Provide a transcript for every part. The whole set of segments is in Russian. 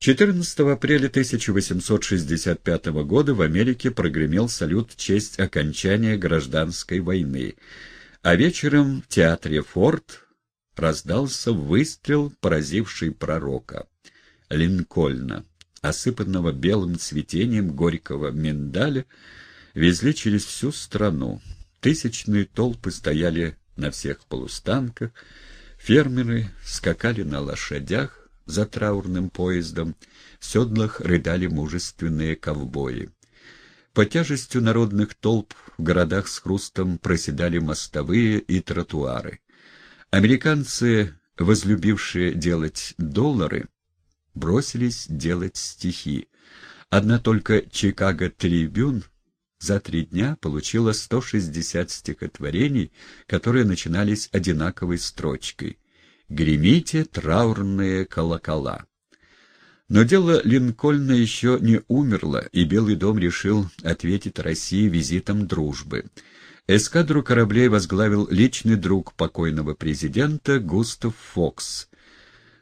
14 апреля 1865 года в Америке прогремел салют в честь окончания гражданской войны, а вечером в театре «Форд» раздался выстрел, поразивший пророка Линкольна, осыпанного белым цветением горького миндаля, везли через всю страну. Тысячные толпы стояли на всех полустанках, фермеры скакали на лошадях, за траурным поездом, в седлах рыдали мужественные ковбои. По тяжестью народных толп в городах с хрустом проседали мостовые и тротуары. Американцы, возлюбившие делать доллары, бросились делать стихи. Одна только «Чикаго Трибюн» за три дня получила 160 стихотворений, которые начинались одинаковой строчкой — Гремите траурные колокола. Но дело Линкольна еще не умерло, и Белый дом решил ответить России визитом дружбы. Эскадру кораблей возглавил личный друг покойного президента Густав Фокс.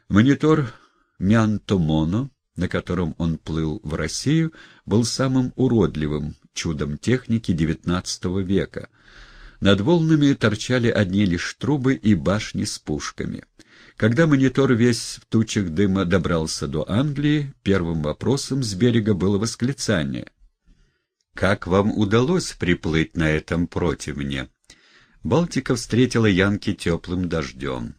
Монитор Мянтомоно, на котором он плыл в Россию, был самым уродливым чудом техники XIX века. Над волнами торчали одни лишь трубы и башни с пушками. Когда монитор весь в тучах дыма добрался до Англии, первым вопросом с берега было восклицание. «Как вам удалось приплыть на этом противне?» Балтика встретила Янки теплым дождем.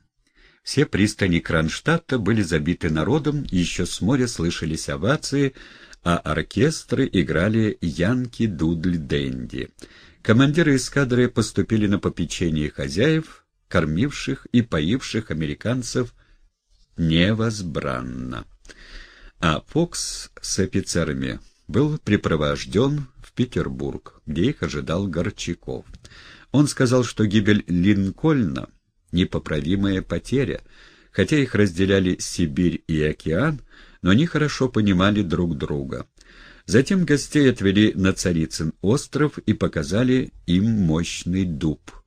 Все пристани Кронштадта были забиты народом, еще с моря слышались овации, а оркестры играли Янки Дудль Дэнди. Командиры эскадры поступили на попечение хозяев, кормивших и поивших американцев невозбранно. А Фокс с офицерами был припровожден в Петербург, где их ожидал Горчаков. Он сказал, что гибель Линкольна — непоправимая потеря, хотя их разделяли Сибирь и океан, но они хорошо понимали друг друга. Затем гостей отвели на Царицын остров и показали им мощный дуб —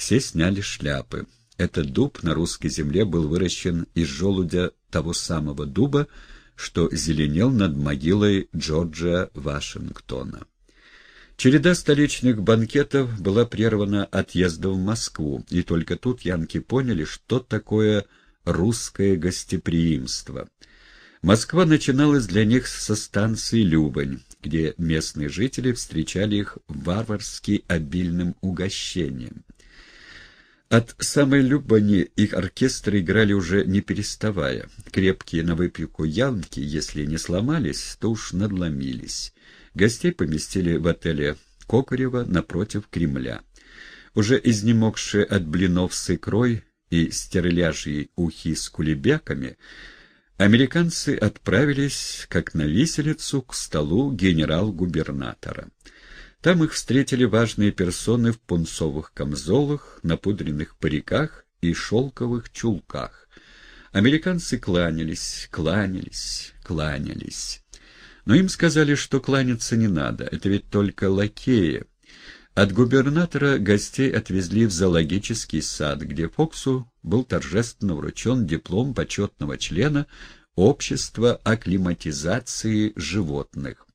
все сняли шляпы. Этот дуб на русской земле был выращен из желудя того самого дуба, что зеленел над могилой Джорджа Вашингтона. Череда столичных банкетов была прервана отъездом в Москву, и только тут янки поняли, что такое русское гостеприимство. Москва начиналась для них со станции Любань, где местные жители встречали их варварски обильным угощением. От самой Любани их оркестры играли уже не переставая. Крепкие на выпивку янки, если не сломались, то уж надломились. Гостей поместили в отеле Кокорева напротив Кремля. Уже изнемогшие от блинов с икрой и стерляжьей ухи с кулебяками, американцы отправились, как на виселицу, к столу генерал-губернатора. Там их встретили важные персоны в пунцовых камзолах, напудренных париках и шелковых чулках. Американцы кланялись, кланялись, кланялись. Но им сказали, что кланяться не надо, это ведь только лакеи. От губернатора гостей отвезли в зоологический сад, где Фоксу был торжественно вручен диплом почетного члена Общества акклиматизации животных.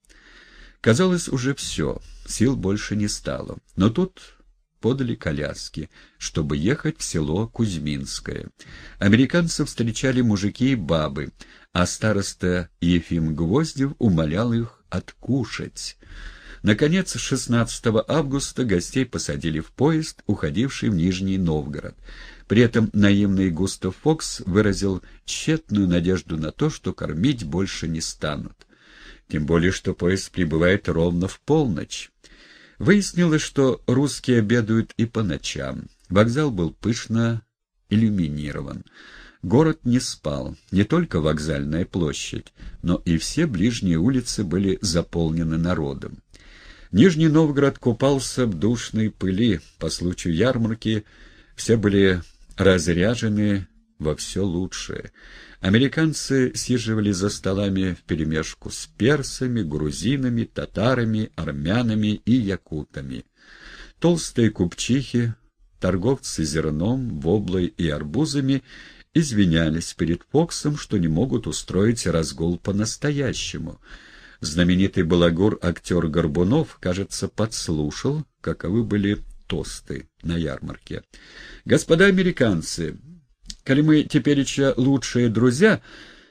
Казалось, уже все, сил больше не стало. Но тут подали коляски, чтобы ехать в село Кузьминское. Американцев встречали мужики и бабы, а староста Ефим Гвоздев умолял их откушать. Наконец, 16 августа гостей посадили в поезд, уходивший в Нижний Новгород. При этом наивный Густав Фокс выразил тщетную надежду на то, что кормить больше не станут тем более что поезд прибывает ровно в полночь. Выяснилось, что русские обедают и по ночам. Вокзал был пышно иллюминирован. Город не спал, не только вокзальная площадь, но и все ближние улицы были заполнены народом. Нижний Новгород купался в душной пыли. По случаю ярмарки все были разряжены во все лучшее. Американцы сиживали за столами вперемешку с персами, грузинами, татарами, армянами и якутами. Толстые купчихи, торговцы зерном, воблой и арбузами извинялись перед Фоксом, что не могут устроить разгул по-настоящему. Знаменитый балагур актер Горбунов, кажется, подслушал, каковы были тосты на ярмарке. «Господа американцы, коли мы теперь еще лучшие друзья,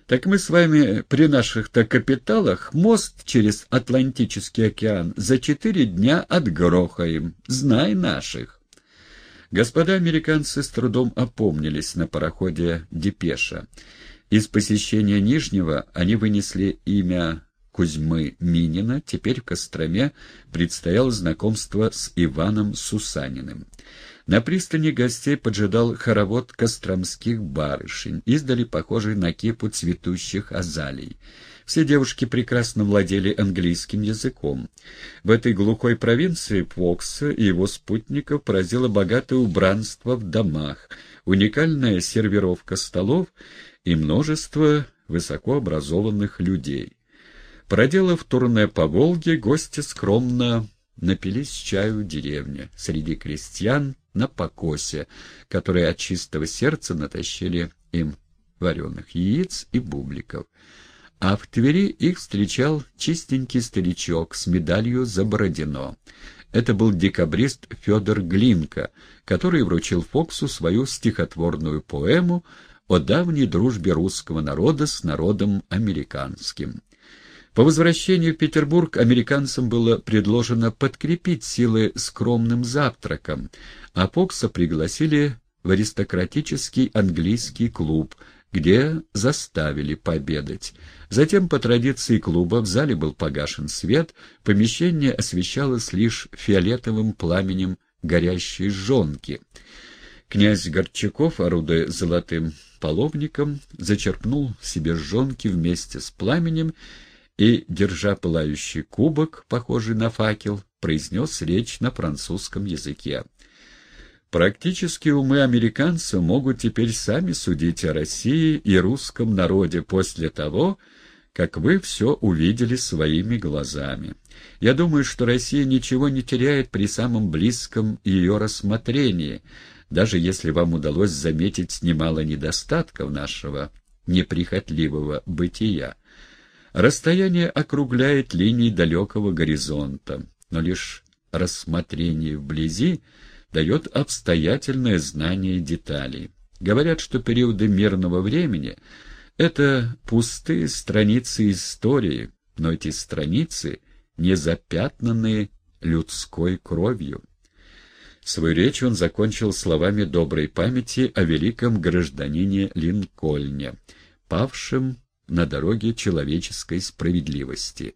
так мы с вами при наших-то капиталах мост через Атлантический океан за четыре дня отгрохаем. Знай наших». Господа американцы с трудом опомнились на пароходе «Депеша». Из посещения Нижнего они вынесли имя Кузьмы Минина, теперь в Костроме предстояло знакомство с Иваном Сусаниным. На пристани гостей поджидал хоровод костромских барышень, издали похожий на кипу цветущих азалий. Все девушки прекрасно владели английским языком. В этой глухой провинции Фокса и его спутников поразило богатое убранство в домах, уникальная сервировка столов и множество высокообразованных людей. Проделав турне по Волге, гости скромно напились чаю в деревне, среди крестьян на покосе, которые от чистого сердца натащили им вареных яиц и бубликов. А в Твери их встречал чистенький старичок с медалью за Бородино. Это был декабрист Федор Глинка, который вручил Фоксу свою стихотворную поэму о давней дружбе русского народа с народом американским. По возвращении в Петербург американцам было предложено подкрепить силы скромным завтраком, а Фокса пригласили в аристократический английский клуб, где заставили пообедать. Затем, по традиции клуба, в зале был погашен свет, помещение освещалось лишь фиолетовым пламенем горящей жонки. Князь Горчаков, орудуя золотым половником, зачерпнул себе жонки вместе с пламенем и, держа пылающий кубок, похожий на факел, произнес речь на французском языке. Практически умы американцев могут теперь сами судить о России и русском народе после того, как вы все увидели своими глазами. Я думаю, что Россия ничего не теряет при самом близком ее рассмотрении, даже если вам удалось заметить немало недостатков нашего неприхотливого бытия. Расстояние округляет линии далекого горизонта, но лишь рассмотрение вблизи дает обстоятельное знание деталей. Говорят, что периоды мирного времени — это пустые страницы истории, но эти страницы не запятнанные людской кровью. Свою речь он закончил словами доброй памяти о великом гражданине Линкольне, павшем на дороге человеческой справедливости.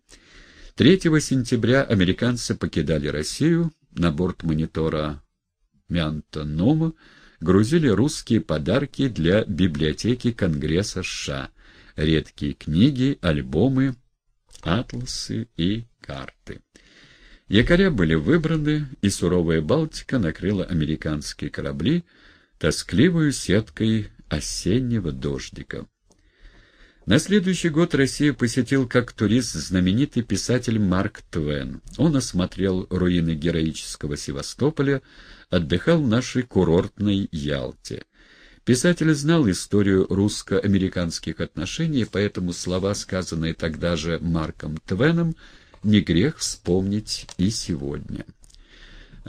3 сентября американцы покидали Россию, на борт монитора Мянта Нома грузили русские подарки для библиотеки Конгресса США, редкие книги, альбомы, атласы и карты. Якоря были выбраны, и суровая Балтика накрыла американские корабли тоскливую сеткой осеннего дождика. На следующий год Россию посетил как турист знаменитый писатель Марк Твен. Он осмотрел руины героического Севастополя, отдыхал в нашей курортной Ялте. Писатель знал историю русско-американских отношений, поэтому слова, сказанные тогда же Марком Твеном, не грех вспомнить и сегодня.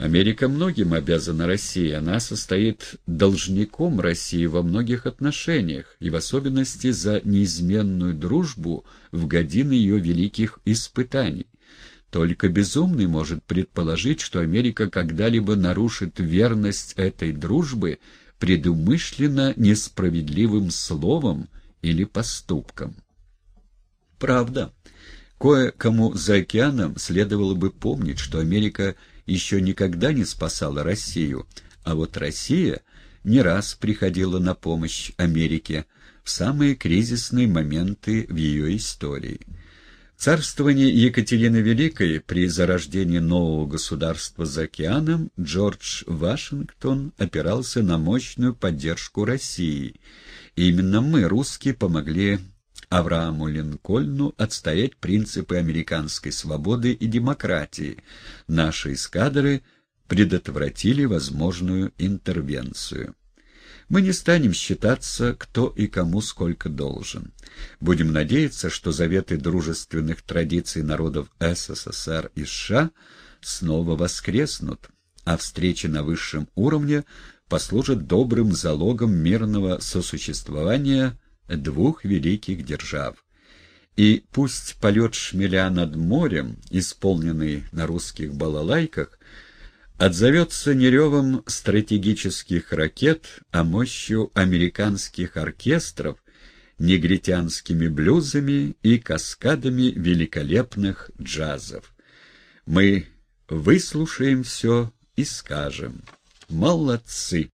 Америка многим обязана России. Она состоит должником России во многих отношениях, и в особенности за неизменную дружбу в годины ее великих испытаний. Только безумный может предположить, что Америка когда-либо нарушит верность этой дружбы предумышленно несправедливым словом или поступком. Правда. Кое-кому за океаном следовало бы помнить, что Америка – еще никогда не спасала Россию, а вот Россия не раз приходила на помощь Америке в самые кризисные моменты в ее истории. Царствование Екатерины Великой при зарождении нового государства за океаном Джордж Вашингтон опирался на мощную поддержку России. И именно мы, русские, помогли Аврааму Линкольну отстоять принципы американской свободы и демократии. Наши эскадры предотвратили возможную интервенцию. Мы не станем считаться, кто и кому сколько должен. Будем надеяться, что заветы дружественных традиций народов СССР и США снова воскреснут, а встречи на высшем уровне послужат добрым залогом мирного сосуществования двух великих держав. И пусть полет шмеля над морем, исполненный на русских балалайках, отзовется не ревом стратегических ракет, а мощью американских оркестров, негритянскими блюзами и каскадами великолепных джазов. Мы выслушаем все и скажем «Молодцы!»